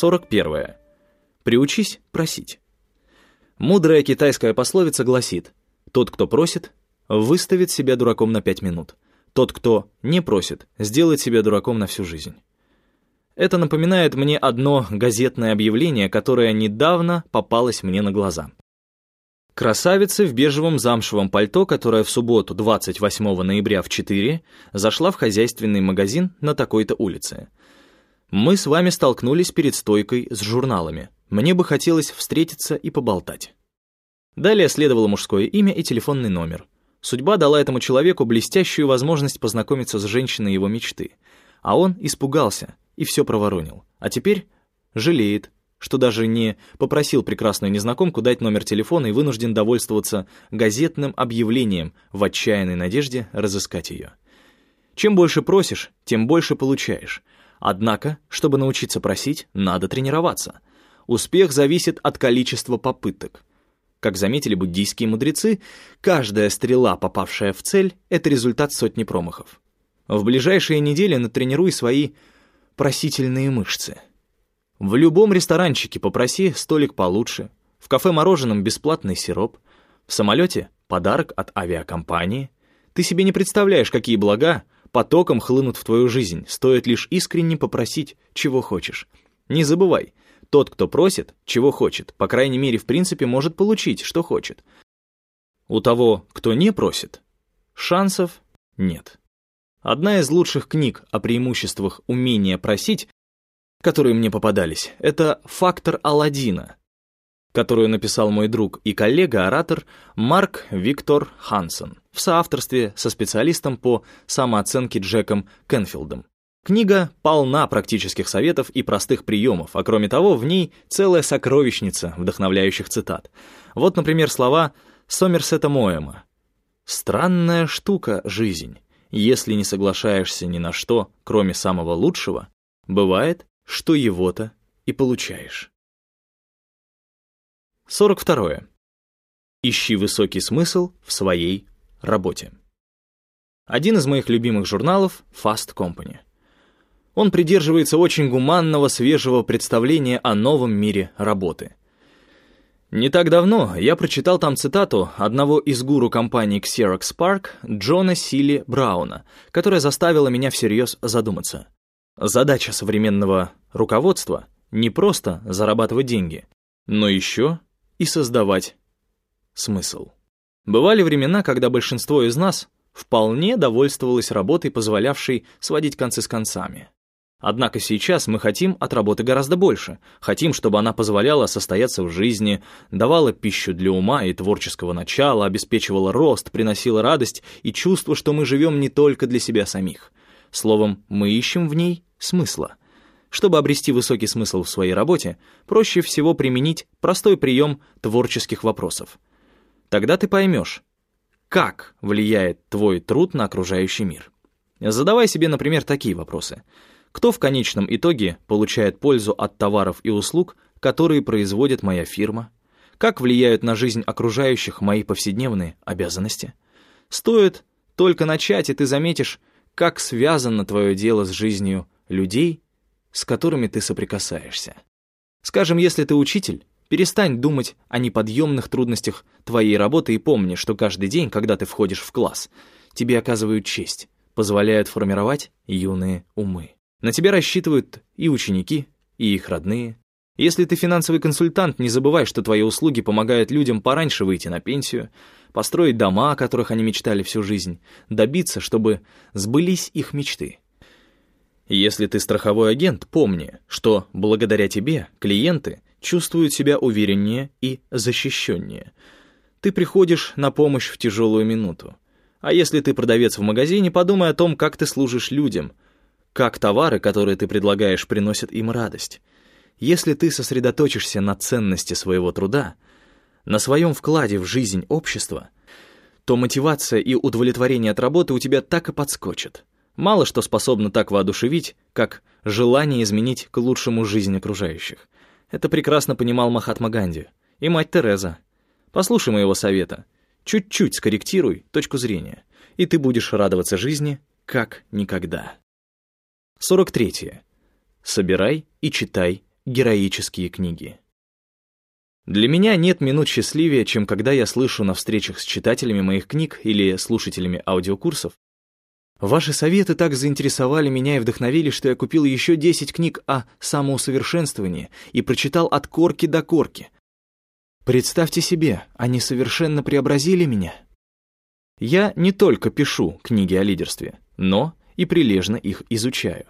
41. Приучись просить. Мудрая китайская пословица гласит «Тот, кто просит, выставит себя дураком на 5 минут. Тот, кто не просит, сделает себя дураком на всю жизнь». Это напоминает мне одно газетное объявление, которое недавно попалось мне на глаза. Красавица в бежевом замшевом пальто, которая в субботу 28 ноября в 4 зашла в хозяйственный магазин на такой-то улице. Мы с вами столкнулись перед стойкой с журналами. Мне бы хотелось встретиться и поболтать. Далее следовало мужское имя и телефонный номер. Судьба дала этому человеку блестящую возможность познакомиться с женщиной его мечты. А он испугался и все проворонил. А теперь жалеет, что даже не попросил прекрасную незнакомку дать номер телефона и вынужден довольствоваться газетным объявлением в отчаянной надежде разыскать ее. Чем больше просишь, тем больше получаешь. Однако, чтобы научиться просить, надо тренироваться — Успех зависит от количества попыток. Как заметили буддийские мудрецы, каждая стрела, попавшая в цель, это результат сотни промахов. В ближайшие недели натренируй свои просительные мышцы. В любом ресторанчике попроси столик получше, в кафе-мороженом бесплатный сироп, в самолете подарок от авиакомпании. Ты себе не представляешь, какие блага потоком хлынут в твою жизнь, стоит лишь искренне попросить, чего хочешь. Не забывай, тот, кто просит, чего хочет, по крайней мере, в принципе, может получить, что хочет. У того, кто не просит, шансов нет. Одна из лучших книг о преимуществах умения просить, которые мне попадались, это «Фактор Аладдина», которую написал мой друг и коллега-оратор Марк Виктор Хансен в соавторстве со специалистом по самооценке Джеком Кенфилдом. Книга полна практических советов и простых приемов, а кроме того, в ней целая сокровищница вдохновляющих цитат. Вот, например, слова Сомерсета Моэма. «Странная штука жизнь. Если не соглашаешься ни на что, кроме самого лучшего, бывает, что его-то и получаешь». 42. Ищи высокий смысл в своей работе. Один из моих любимых журналов — Fast Company — он придерживается очень гуманного, свежего представления о новом мире работы. Не так давно я прочитал там цитату одного из гуру компании Xerox Park, Джона Силли Брауна, которая заставила меня всерьез задуматься. Задача современного руководства — не просто зарабатывать деньги, но еще и создавать смысл. Бывали времена, когда большинство из нас вполне довольствовалось работой, позволявшей сводить концы с концами. Однако сейчас мы хотим от работы гораздо больше. Хотим, чтобы она позволяла состояться в жизни, давала пищу для ума и творческого начала, обеспечивала рост, приносила радость и чувство, что мы живем не только для себя самих. Словом, мы ищем в ней смысла. Чтобы обрести высокий смысл в своей работе, проще всего применить простой прием творческих вопросов. Тогда ты поймешь, как влияет твой труд на окружающий мир. Задавай себе, например, такие вопросы – кто в конечном итоге получает пользу от товаров и услуг, которые производит моя фирма? Как влияют на жизнь окружающих мои повседневные обязанности? Стоит только начать, и ты заметишь, как связано твое дело с жизнью людей, с которыми ты соприкасаешься. Скажем, если ты учитель, перестань думать о неподъемных трудностях твоей работы и помни, что каждый день, когда ты входишь в класс, тебе оказывают честь, позволяют формировать юные умы. На тебя рассчитывают и ученики, и их родные. Если ты финансовый консультант, не забывай, что твои услуги помогают людям пораньше выйти на пенсию, построить дома, о которых они мечтали всю жизнь, добиться, чтобы сбылись их мечты. Если ты страховой агент, помни, что благодаря тебе клиенты чувствуют себя увереннее и защищеннее. Ты приходишь на помощь в тяжелую минуту. А если ты продавец в магазине, подумай о том, как ты служишь людям – как товары, которые ты предлагаешь, приносят им радость. Если ты сосредоточишься на ценности своего труда, на своем вкладе в жизнь общества, то мотивация и удовлетворение от работы у тебя так и подскочат. Мало что способно так воодушевить, как желание изменить к лучшему жизнь окружающих. Это прекрасно понимал Махатма Ганди и мать Тереза. Послушай моего совета. Чуть-чуть скорректируй точку зрения, и ты будешь радоваться жизни как никогда. 43. Собирай и читай героические книги. Для меня нет минут счастливее, чем когда я слышу на встречах с читателями моих книг или слушателями аудиокурсов. Ваши советы так заинтересовали меня и вдохновили, что я купил еще 10 книг о самоусовершенствовании и прочитал от корки до корки. Представьте себе, они совершенно преобразили меня. Я не только пишу книги о лидерстве, но и прилежно их изучаю.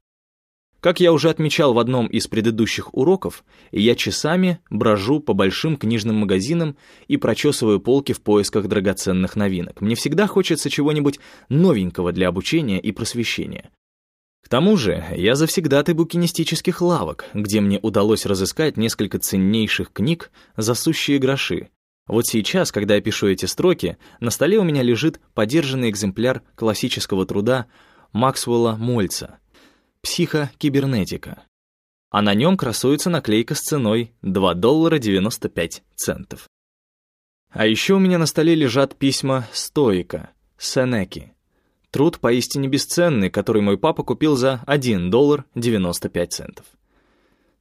Как я уже отмечал в одном из предыдущих уроков, я часами брожу по большим книжным магазинам и прочесываю полки в поисках драгоценных новинок. Мне всегда хочется чего-нибудь новенького для обучения и просвещения. К тому же я завсегдатый букинистических лавок, где мне удалось разыскать несколько ценнейших книг за сущие гроши. Вот сейчас, когда я пишу эти строки, на столе у меня лежит подержанный экземпляр классического труда Максвелла Мольца «Психокибернетика», а на нем красуется наклейка с ценой 2 доллара 95 центов. А еще у меня на столе лежат письма Стоика, Сенеки. Труд поистине бесценный, который мой папа купил за 1 доллар 95 центов.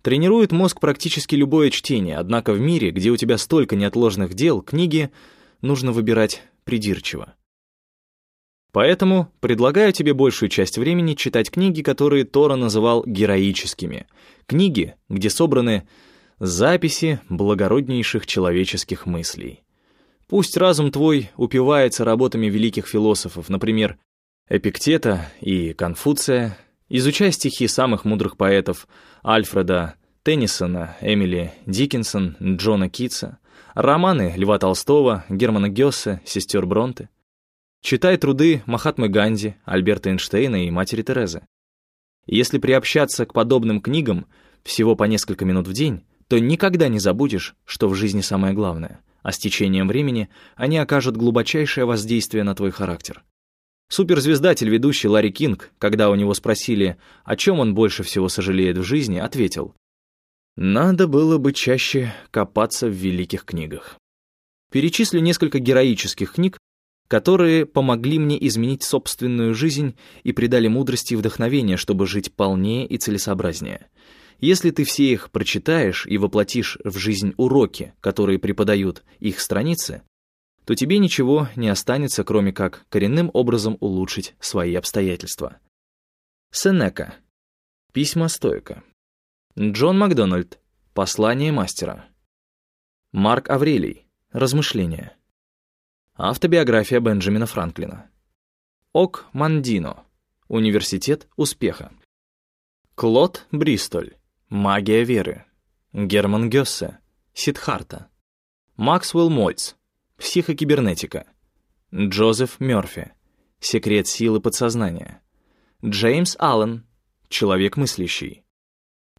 Тренирует мозг практически любое чтение, однако в мире, где у тебя столько неотложных дел, книги нужно выбирать придирчиво. Поэтому предлагаю тебе большую часть времени читать книги, которые Тора называл героическими. Книги, где собраны записи благороднейших человеческих мыслей. Пусть разум твой упивается работами великих философов, например, Эпиктета и Конфуция, изучай стихи самых мудрых поэтов Альфреда Теннисона, Эмили Диккенсон, Джона Китса, романы Льва Толстого, Германа Гёссе, сестер Бронте. Читай труды Махатмы Ганди, Альберта Эйнштейна и матери Терезы. Если приобщаться к подобным книгам всего по несколько минут в день, то никогда не забудешь, что в жизни самое главное, а с течением времени они окажут глубочайшее воздействие на твой характер. Суперзвезда-телеведущий Ларри Кинг, когда у него спросили, о чем он больше всего сожалеет в жизни, ответил, «Надо было бы чаще копаться в великих книгах». Перечислю несколько героических книг, которые помогли мне изменить собственную жизнь и придали мудрости и вдохновения, чтобы жить полнее и целесообразнее. Если ты все их прочитаешь и воплотишь в жизнь уроки, которые преподают их страницы, то тебе ничего не останется, кроме как коренным образом улучшить свои обстоятельства. Сенека. Письма стойка. Джон Макдональд. Послание мастера. Марк Аврелий. Размышления. Автобиография Бенджамина Франклина. Ок Мандино. Университет успеха. Клод Бристоль. Магия веры. Герман Гёссе. Сидхарта. Максвелл Мольц. Психокибернетика. Джозеф Мёрфи. Секрет силы подсознания. Джеймс Аллен. Человек мыслящий.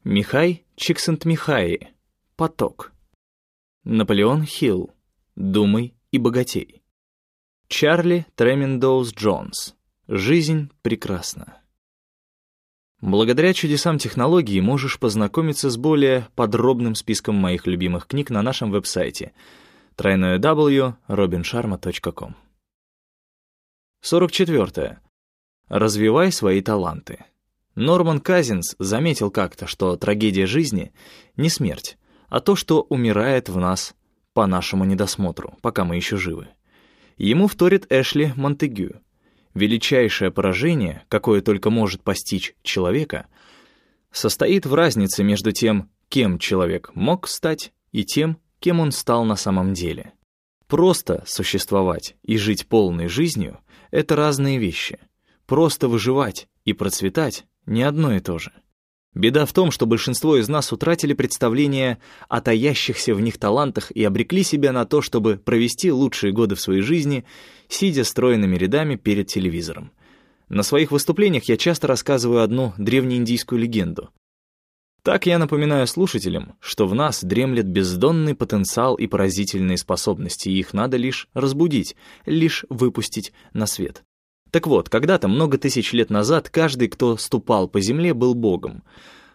Михай Чиксент-Михаи. Поток. Наполеон Хилл. Думай и богатей. Чарли Тремендоуз Джонс. Жизнь прекрасна. Благодаря чудесам технологии можешь познакомиться с более подробным списком моих любимых книг на нашем веб-сайте www.robinsharma.com 44. Развивай свои таланты. Норман Казинс заметил как-то, что трагедия жизни — не смерть, а то, что умирает в нас по нашему недосмотру, пока мы еще живы. Ему вторит Эшли Монтегю. Величайшее поражение, какое только может постичь человека, состоит в разнице между тем, кем человек мог стать, и тем, кем он стал на самом деле. Просто существовать и жить полной жизнью — это разные вещи. Просто выживать и процветать — не одно и то же. Беда в том, что большинство из нас утратили представление о таящихся в них талантах и обрекли себя на то, чтобы провести лучшие годы в своей жизни, сидя стройными рядами перед телевизором. На своих выступлениях я часто рассказываю одну древнеиндийскую легенду. Так я напоминаю слушателям, что в нас дремлет бездонный потенциал и поразительные способности, и их надо лишь разбудить, лишь выпустить на свет. Так вот, когда-то, много тысяч лет назад, каждый, кто ступал по земле, был богом.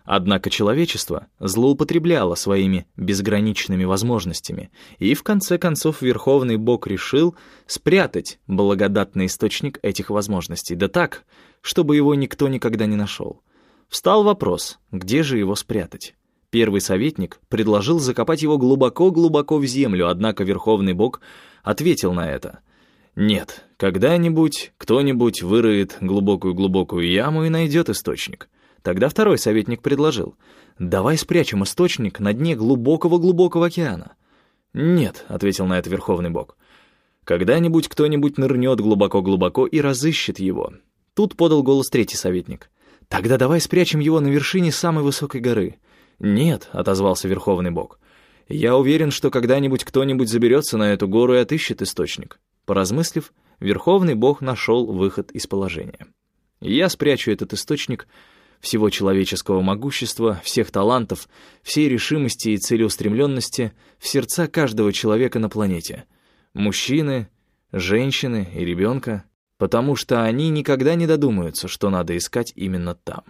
Однако человечество злоупотребляло своими безграничными возможностями, и в конце концов Верховный Бог решил спрятать благодатный источник этих возможностей, да так, чтобы его никто никогда не нашел. Встал вопрос, где же его спрятать? Первый советник предложил закопать его глубоко-глубоко в землю, однако Верховный Бог ответил на это. «Нет, когда-нибудь кто-нибудь выроет глубокую-глубокую яму и найдет источник». Тогда второй советник предложил, «Давай спрячем источник на дне глубокого-глубокого океана». «Нет», — ответил на это Верховный Бог, «когда-нибудь кто-нибудь нырнет глубоко-глубоко и разыщет его». Тут подал голос третий советник. «Тогда давай спрячем его на вершине самой высокой горы». «Нет», — отозвался Верховный Бог, «я уверен, что когда-нибудь кто-нибудь заберется на эту гору и отыщет источник». Поразмыслив, Верховный Бог нашел выход из положения. «Я спрячу этот источник всего человеческого могущества, всех талантов, всей решимости и целеустремленности в сердца каждого человека на планете. Мужчины, женщины и ребенка, потому что они никогда не додумаются, что надо искать именно там.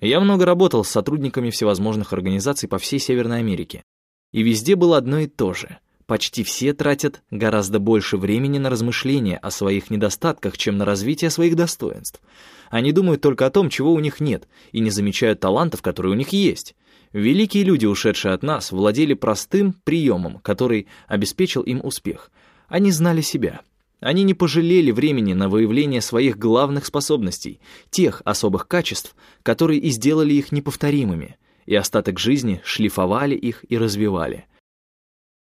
Я много работал с сотрудниками всевозможных организаций по всей Северной Америке, и везде было одно и то же. Почти все тратят гораздо больше времени на размышления о своих недостатках, чем на развитие своих достоинств — они думают только о том, чего у них нет, и не замечают талантов, которые у них есть. Великие люди, ушедшие от нас, владели простым приемом, который обеспечил им успех. Они знали себя. Они не пожалели времени на выявление своих главных способностей, тех особых качеств, которые и сделали их неповторимыми, и остаток жизни шлифовали их и развивали.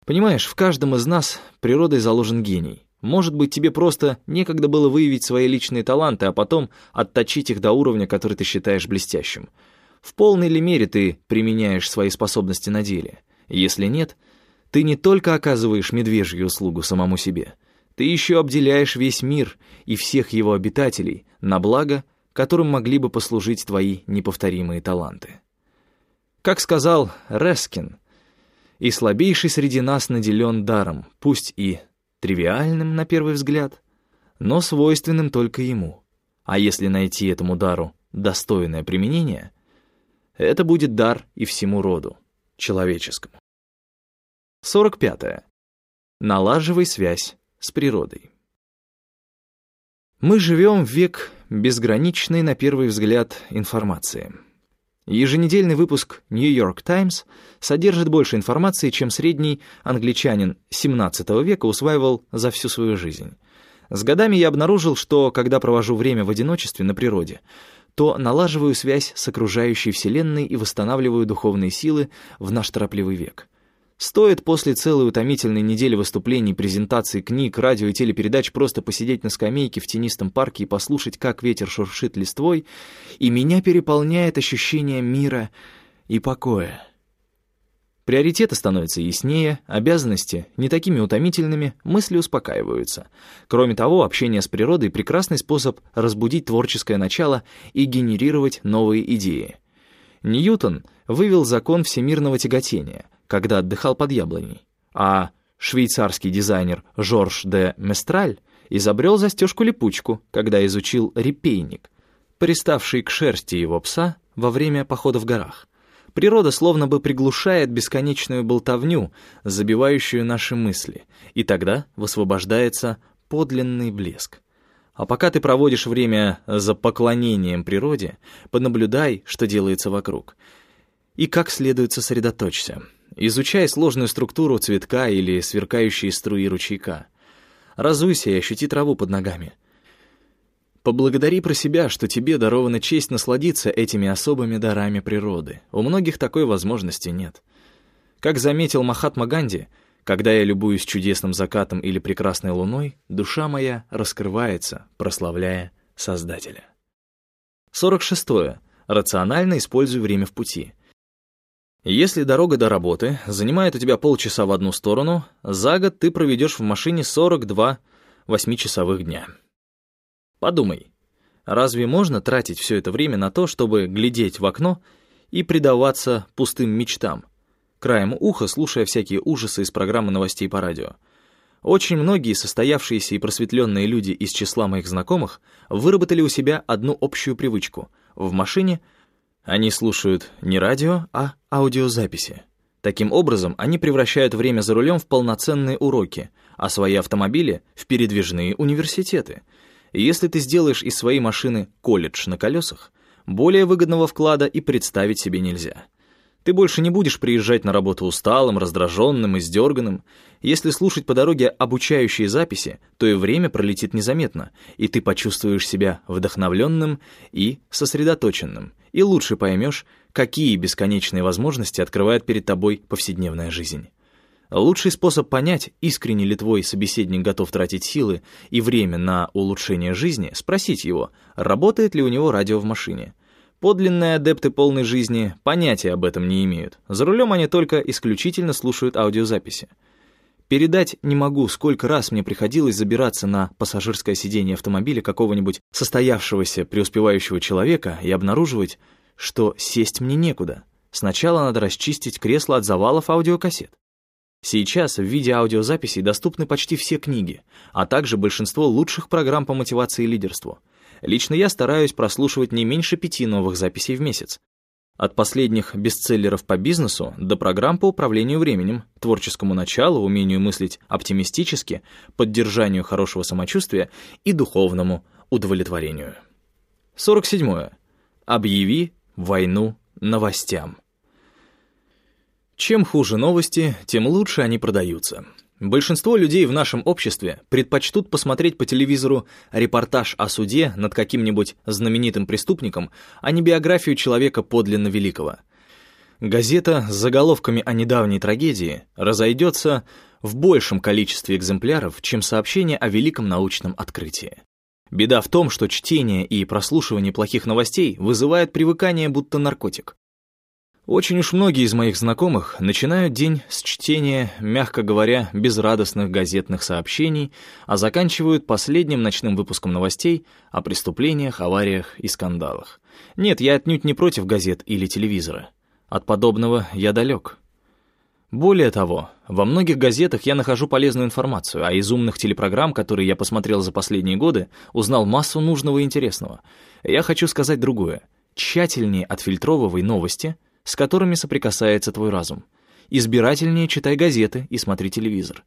Понимаешь, в каждом из нас природой заложен гений. Может быть, тебе просто некогда было выявить свои личные таланты, а потом отточить их до уровня, который ты считаешь блестящим. В полной ли мере ты применяешь свои способности на деле? Если нет, ты не только оказываешь медвежью услугу самому себе, ты еще обделяешь весь мир и всех его обитателей на благо, которым могли бы послужить твои неповторимые таланты. Как сказал Рескин, «И слабейший среди нас наделен даром, пусть и тривиальным на первый взгляд, но свойственным только ему. А если найти этому дару достойное применение, это будет дар и всему роду, человеческому. 45. -е. Налаживай связь с природой. Мы живем в век безграничной, на первый взгляд, информации. Еженедельный выпуск New York Times содержит больше информации, чем средний англичанин XVII века усваивал за всю свою жизнь. С годами я обнаружил, что, когда провожу время в одиночестве на природе, то налаживаю связь с окружающей Вселенной и восстанавливаю духовные силы в наш торопливый век. Стоит после целой утомительной недели выступлений, презентаций, книг, радио и телепередач просто посидеть на скамейке в тенистом парке и послушать, как ветер шуршит листвой, и меня переполняет ощущение мира и покоя. Приоритеты становятся яснее, обязанности не такими утомительными, мысли успокаиваются. Кроме того, общение с природой — прекрасный способ разбудить творческое начало и генерировать новые идеи. Ньютон вывел закон всемирного тяготения — когда отдыхал под яблоней, а швейцарский дизайнер Жорж де Местраль изобрел застежку-липучку, когда изучил репейник, приставший к шерсти его пса во время похода в горах. Природа словно бы приглушает бесконечную болтовню, забивающую наши мысли, и тогда высвобождается подлинный блеск. А пока ты проводишь время за поклонением природе, понаблюдай, что делается вокруг, и как следует сосредоточься — Изучай сложную структуру цветка или сверкающие струи ручейка. Разуйся и ощути траву под ногами. Поблагодари про себя, что тебе дарована честь насладиться этими особыми дарами природы. У многих такой возможности нет. Как заметил Махатма Ганди, когда я любуюсь чудесным закатом или прекрасной луной, душа моя раскрывается, прославляя Создателя. 46. Рационально используй время в пути — если дорога до работы занимает у тебя полчаса в одну сторону, за год ты проведешь в машине 42 восьмичасовых дня. Подумай, разве можно тратить все это время на то, чтобы глядеть в окно и предаваться пустым мечтам, краем уха слушая всякие ужасы из программы новостей по радио? Очень многие состоявшиеся и просветленные люди из числа моих знакомых выработали у себя одну общую привычку — в машине — они слушают не радио, а аудиозаписи. Таким образом, они превращают время за рулем в полноценные уроки, а свои автомобили — в передвижные университеты. И если ты сделаешь из своей машины колледж на колесах, более выгодного вклада и представить себе нельзя. Ты больше не будешь приезжать на работу усталым, раздраженным, издерганным. Если слушать по дороге обучающие записи, то и время пролетит незаметно, и ты почувствуешь себя вдохновленным и сосредоточенным, и лучше поймешь, какие бесконечные возможности открывает перед тобой повседневная жизнь. Лучший способ понять, искренне ли твой собеседник готов тратить силы и время на улучшение жизни, спросить его, работает ли у него радио в машине. Подлинные адепты полной жизни понятия об этом не имеют. За рулем они только исключительно слушают аудиозаписи. Передать не могу, сколько раз мне приходилось забираться на пассажирское сиденье автомобиля какого-нибудь состоявшегося преуспевающего человека и обнаруживать, что сесть мне некуда. Сначала надо расчистить кресло от завалов аудиокассет. Сейчас в виде аудиозаписей доступны почти все книги, а также большинство лучших программ по мотивации и лидерству — Лично я стараюсь прослушивать не меньше пяти новых записей в месяц. От последних бестселлеров по бизнесу до программ по управлению временем, творческому началу, умению мыслить оптимистически, поддержанию хорошего самочувствия и духовному удовлетворению. 47. Объяви войну новостям. Чем хуже новости, тем лучше они продаются. Большинство людей в нашем обществе предпочтут посмотреть по телевизору репортаж о суде над каким-нибудь знаменитым преступником, а не биографию человека подлинно великого. Газета с заголовками о недавней трагедии разойдется в большем количестве экземпляров, чем сообщение о великом научном открытии. Беда в том, что чтение и прослушивание плохих новостей вызывает привыкание будто наркотик. Очень уж многие из моих знакомых начинают день с чтения, мягко говоря, безрадостных газетных сообщений, а заканчивают последним ночным выпуском новостей о преступлениях, авариях и скандалах. Нет, я отнюдь не против газет или телевизора. От подобного я далек. Более того, во многих газетах я нахожу полезную информацию, а из умных телепрограмм, которые я посмотрел за последние годы, узнал массу нужного и интересного. Я хочу сказать другое. Тщательнее отфильтровывай новости — с которыми соприкасается твой разум. Избирательнее читай газеты и смотри телевизор.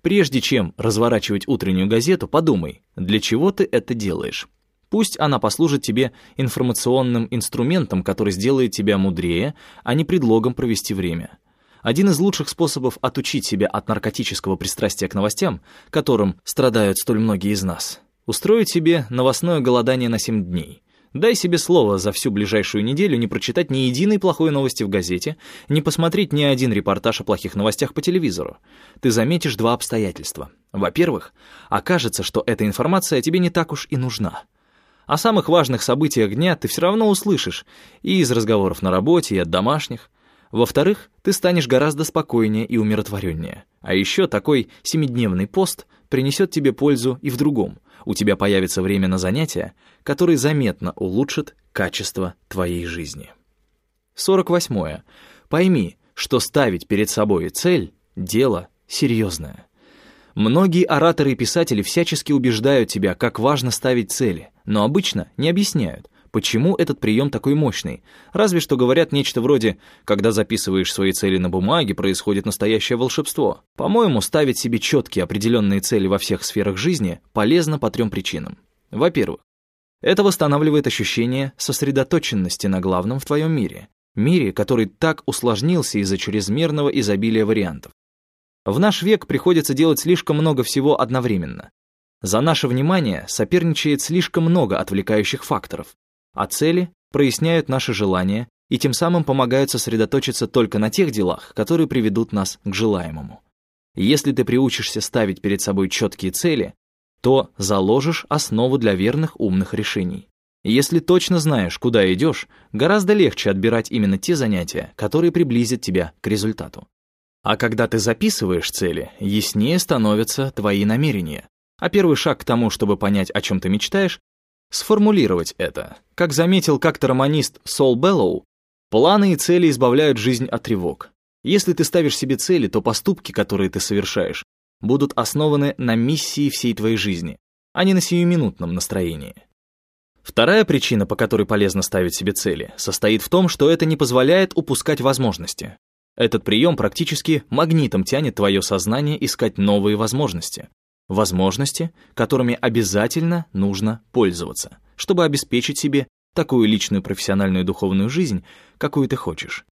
Прежде чем разворачивать утреннюю газету, подумай, для чего ты это делаешь. Пусть она послужит тебе информационным инструментом, который сделает тебя мудрее, а не предлогом провести время. Один из лучших способов отучить себя от наркотического пристрастия к новостям, которым страдают столь многие из нас, устроить себе новостное голодание на 7 дней – Дай себе слово за всю ближайшую неделю не прочитать ни единой плохой новости в газете, не посмотреть ни один репортаж о плохих новостях по телевизору. Ты заметишь два обстоятельства. Во-первых, окажется, что эта информация тебе не так уж и нужна. О самых важных событиях дня ты все равно услышишь и из разговоров на работе, и от домашних. Во-вторых, ты станешь гораздо спокойнее и умиротвореннее. А еще такой семидневный пост принесет тебе пользу и в другом — у тебя появится время на занятия, которые заметно улучшат качество твоей жизни. 48. Пойми, что ставить перед собой цель — дело серьезное. Многие ораторы и писатели всячески убеждают тебя, как важно ставить цели, но обычно не объясняют, Почему этот прием такой мощный? Разве что говорят нечто вроде «когда записываешь свои цели на бумаге, происходит настоящее волшебство». По-моему, ставить себе четкие определенные цели во всех сферах жизни полезно по трем причинам. Во-первых, это восстанавливает ощущение сосредоточенности на главном в твоем мире, мире, который так усложнился из-за чрезмерного изобилия вариантов. В наш век приходится делать слишком много всего одновременно. За наше внимание соперничает слишком много отвлекающих факторов, а цели проясняют наши желания и тем самым помогают сосредоточиться только на тех делах, которые приведут нас к желаемому. Если ты приучишься ставить перед собой четкие цели, то заложишь основу для верных умных решений. Если точно знаешь, куда идешь, гораздо легче отбирать именно те занятия, которые приблизят тебя к результату. А когда ты записываешь цели, яснее становятся твои намерения. А первый шаг к тому, чтобы понять, о чем ты мечтаешь, сформулировать это. Как заметил как-то романист Сол Беллоу, планы и цели избавляют жизнь от тревог. Если ты ставишь себе цели, то поступки, которые ты совершаешь, будут основаны на миссии всей твоей жизни, а не на сиюминутном настроении. Вторая причина, по которой полезно ставить себе цели, состоит в том, что это не позволяет упускать возможности. Этот прием практически магнитом тянет твое сознание искать новые возможности возможности, которыми обязательно нужно пользоваться, чтобы обеспечить себе такую личную профессиональную духовную жизнь, какую ты хочешь.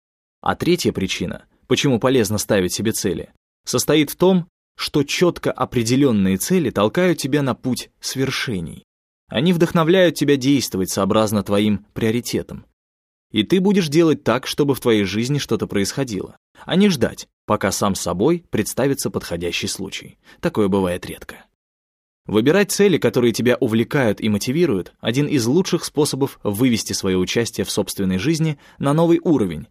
А третья причина, почему полезно ставить себе цели, состоит в том, что четко определенные цели толкают тебя на путь свершений. Они вдохновляют тебя действовать сообразно твоим приоритетам. И ты будешь делать так, чтобы в твоей жизни что-то происходило, а не ждать, пока сам собой представится подходящий случай. Такое бывает редко. Выбирать цели, которые тебя увлекают и мотивируют, один из лучших способов вывести свое участие в собственной жизни на новый уровень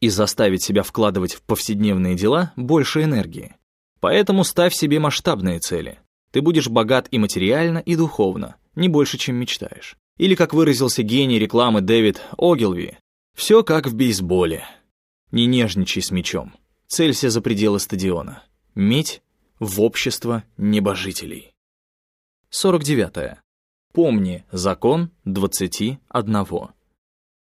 и заставить себя вкладывать в повседневные дела больше энергии. Поэтому ставь себе масштабные цели. Ты будешь богат и материально, и духовно, не больше, чем мечтаешь. Или, как выразился гений рекламы Дэвид Огилви, все как в бейсболе. Не нежничай с мячом. Целься за пределы стадиона. Медь в общество небожителей. 49. Помни закон 21.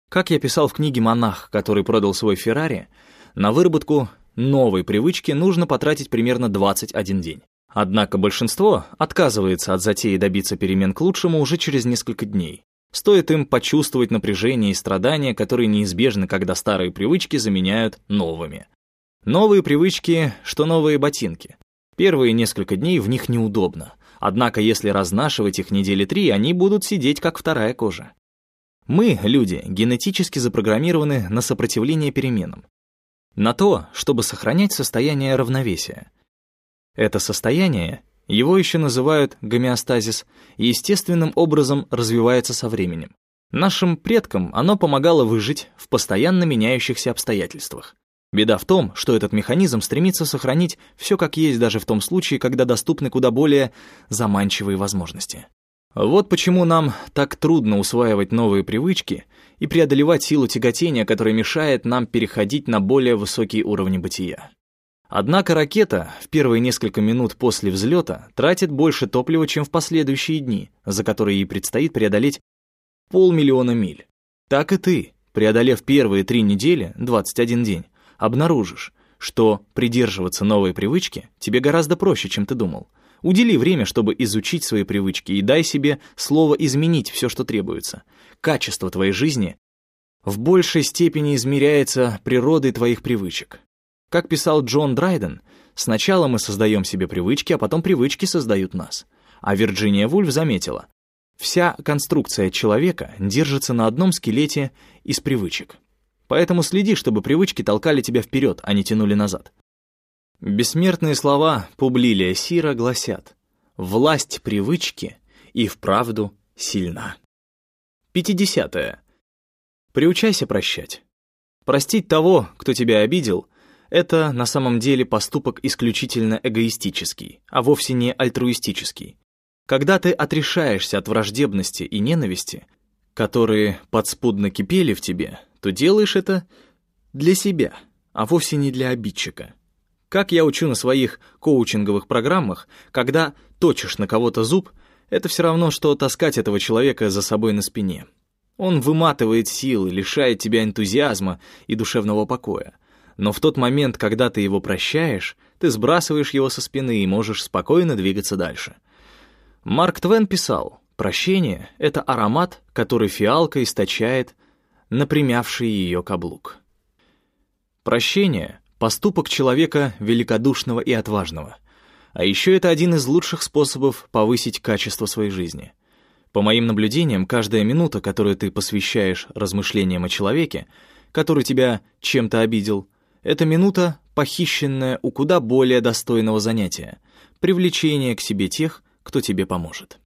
Как я писал в книге «Монах», который продал свой Феррари, на выработку новой привычки нужно потратить примерно 21 день. Однако большинство отказывается от затеи добиться перемен к лучшему уже через несколько дней. Стоит им почувствовать напряжение и страдания, которые неизбежны, когда старые привычки заменяют новыми. Новые привычки, что новые ботинки. Первые несколько дней в них неудобно. Однако если разнашивать их недели три, они будут сидеть, как вторая кожа. Мы, люди, генетически запрограммированы на сопротивление переменам. На то, чтобы сохранять состояние равновесия. Это состояние, его еще называют гомеостазис, естественным образом развивается со временем. Нашим предкам оно помогало выжить в постоянно меняющихся обстоятельствах. Беда в том, что этот механизм стремится сохранить все как есть даже в том случае, когда доступны куда более заманчивые возможности. Вот почему нам так трудно усваивать новые привычки и преодолевать силу тяготения, которая мешает нам переходить на более высокие уровни бытия. Однако ракета в первые несколько минут после взлета тратит больше топлива, чем в последующие дни, за которые ей предстоит преодолеть полмиллиона миль. Так и ты, преодолев первые три недели, 21 день, обнаружишь, что придерживаться новой привычки тебе гораздо проще, чем ты думал. Удели время, чтобы изучить свои привычки, и дай себе слово изменить все, что требуется. Качество твоей жизни в большей степени измеряется природой твоих привычек. Как писал Джон Драйден, сначала мы создаем себе привычки, а потом привычки создают нас. А Вирджиния Вульф заметила, вся конструкция человека держится на одном скелете из привычек. Поэтому следи, чтобы привычки толкали тебя вперед, а не тянули назад. Бессмертные слова Публилия Сира гласят «Власть привычки и вправду сильна». 50. -е. Приучайся прощать. Простить того, кто тебя обидел, это на самом деле поступок исключительно эгоистический, а вовсе не альтруистический. Когда ты отрешаешься от враждебности и ненависти, которые подспудно кипели в тебе, то делаешь это для себя, а вовсе не для обидчика. Как я учу на своих коучинговых программах, когда точишь на кого-то зуб, это все равно, что таскать этого человека за собой на спине. Он выматывает силы, лишает тебя энтузиазма и душевного покоя но в тот момент, когда ты его прощаешь, ты сбрасываешь его со спины и можешь спокойно двигаться дальше. Марк Твен писал, «Прощение — это аромат, который фиалка источает напрямявший ее каблук». Прощение — поступок человека великодушного и отважного. А еще это один из лучших способов повысить качество своей жизни. По моим наблюдениям, каждая минута, которую ты посвящаешь размышлениям о человеке, который тебя чем-то обидел — эта минута, похищенная у куда более достойного занятия — привлечение к себе тех, кто тебе поможет.